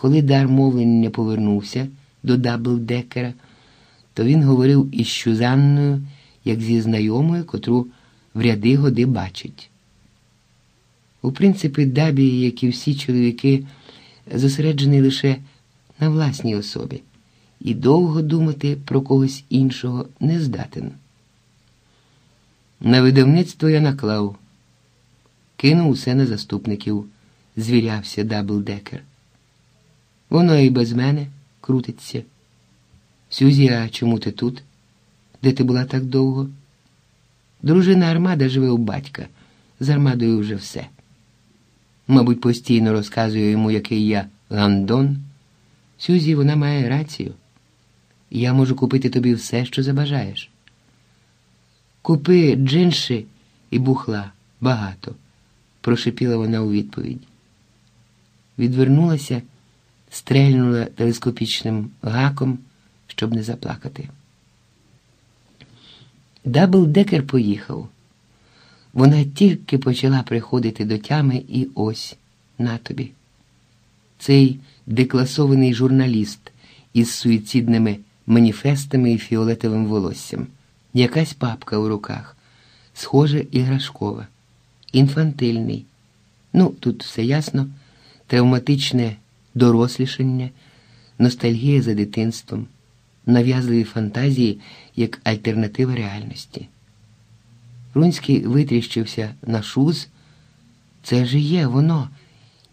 коли дар мовлення повернувся до Даблдекера, то він говорив із Щузанною, як зі знайомою, котру в ряди годи бачить. У принципі, Дабі, як і всі чоловіки, зосереджений лише на власній особі і довго думати про когось іншого не здатен. На видавництво я наклав, кинув усе на заступників, звірявся Даблдекер. Воно і без мене крутиться. Сюзі, а чому ти тут? Де ти була так довго? Дружина Армада живе у батька. З Армадою вже все. Мабуть, постійно розказую йому, який я Ландон. Сюзі, вона має рацію. Я можу купити тобі все, що забажаєш. Купи джинши і бухла багато, прошепіла вона у відповідь. Відвернулася, стрельнула телескопічним гаком, щоб не заплакати. Даблдекер поїхав. Вона тільки почала приходити до тями і ось на тобі. Цей декласований журналіст із суїцидними маніфестами і фіолетовим волоссям, якась папка у руках, схоже, іграшкова, інфантильний. Ну, тут все ясно, травматичне дорослішання, ностальгія за дитинством, нав'язливі фантазії як альтернатива реальності. Рунський витріщився на шуз. Це ж є воно,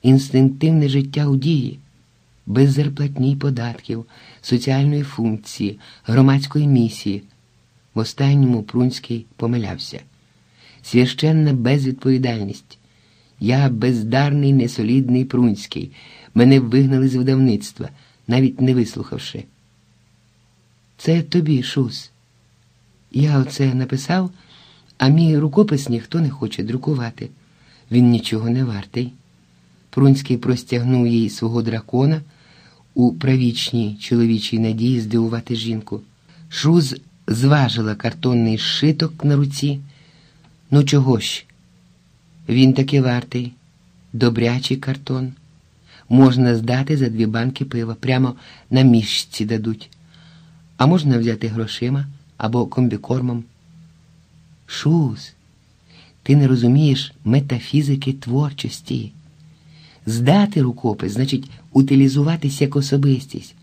інстинктивне життя у дії, без зарплатні податків, соціальної функції, громадської місії. В останньому Прунський помилявся. Священна безвідповідальність. Я бездарний, несолідний Прунський. Мене вигнали з видавництва, навіть не вислухавши. Це тобі, Шус. Я оце написав, а мій рукопис ніхто не хоче друкувати. Він нічого не вартий. Прунський простягнув їй свого дракона у правічній чоловічій надії здивувати жінку. Шуз зважила картонний шиток на руці. Ну, чого ж? Він таки вартий, добрячий картон. Можна здати за дві банки пива, прямо на мішці дадуть, а можна взяти грошима або комбікормом. Шуз, ти не розумієш метафізики творчості. Здати рукопис значить утилізуватись як особистість.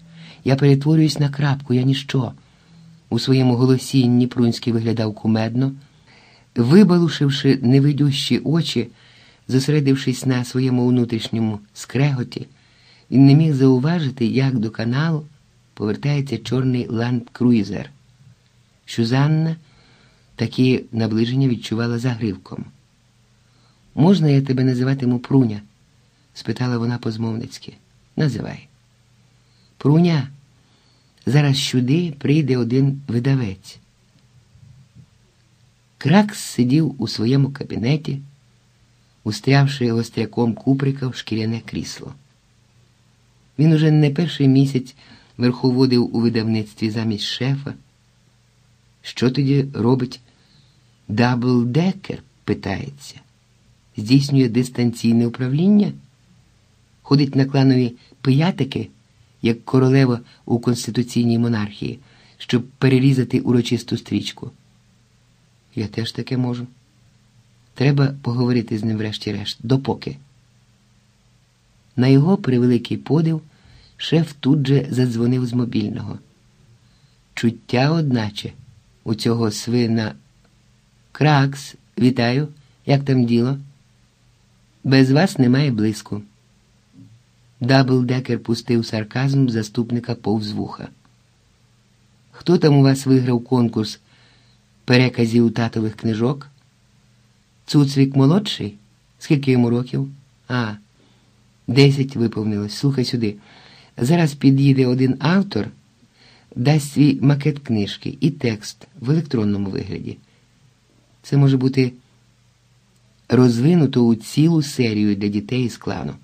Я перетворююсь на крапку, я ніщо. У своєму голосінні Прунський виглядав кумедно, вибалушивши невидющі очі, зосередившись на своєму внутрішньому скреготі, він не міг зауважити, як до каналу повертається чорний ландкруїзер. Шузанна такі наближення відчувала загривком. Можна я тебе називатиму Пруня? спитала вона позмовницьки. Називай. Пруня, зараз сюди прийде один видавець. Кракс сидів у своєму кабінеті, устрявши гостряком куприка в шкіряне крісло. Він уже не перший місяць верховодив у видавництві замість шефа. Що тоді робить Даблдекер? питається, здійснює дистанційне управління, ходить на кланові пиятики, як королева у конституційній монархії, щоб перерізати урочисту стрічку. Я теж таке можу. Треба поговорити з ним врешті-решт, допоки. На його превеликий подив шеф тут же задзвонив з мобільного. Чуття, одначе, у цього свина. Кракс, вітаю, як там діло? Без вас немає блиску. Даблдекер пустив сарказм заступника повз вуха. Хто там у вас виграв конкурс переказів татових книжок? Цуцвік молодший? Скільки йому років? А, десять виповнилось. Слухай сюди. Зараз під'їде один автор, дасть свій макет книжки і текст в електронному вигляді. Це може бути розвинуто у цілу серію для дітей із клану.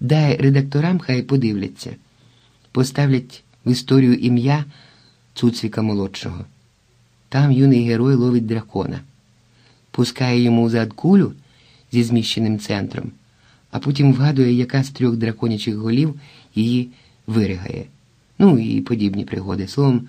Дай редакторам хай подивляться, поставлять в історію ім'я Цуцвіка молодшого. Там юний герой ловить дракона, пускає йому зад кулю зі зміщеним центром а потім вгадує, яка з трьох драконячих голів її виригає. Ну і подібні пригоди. Словом,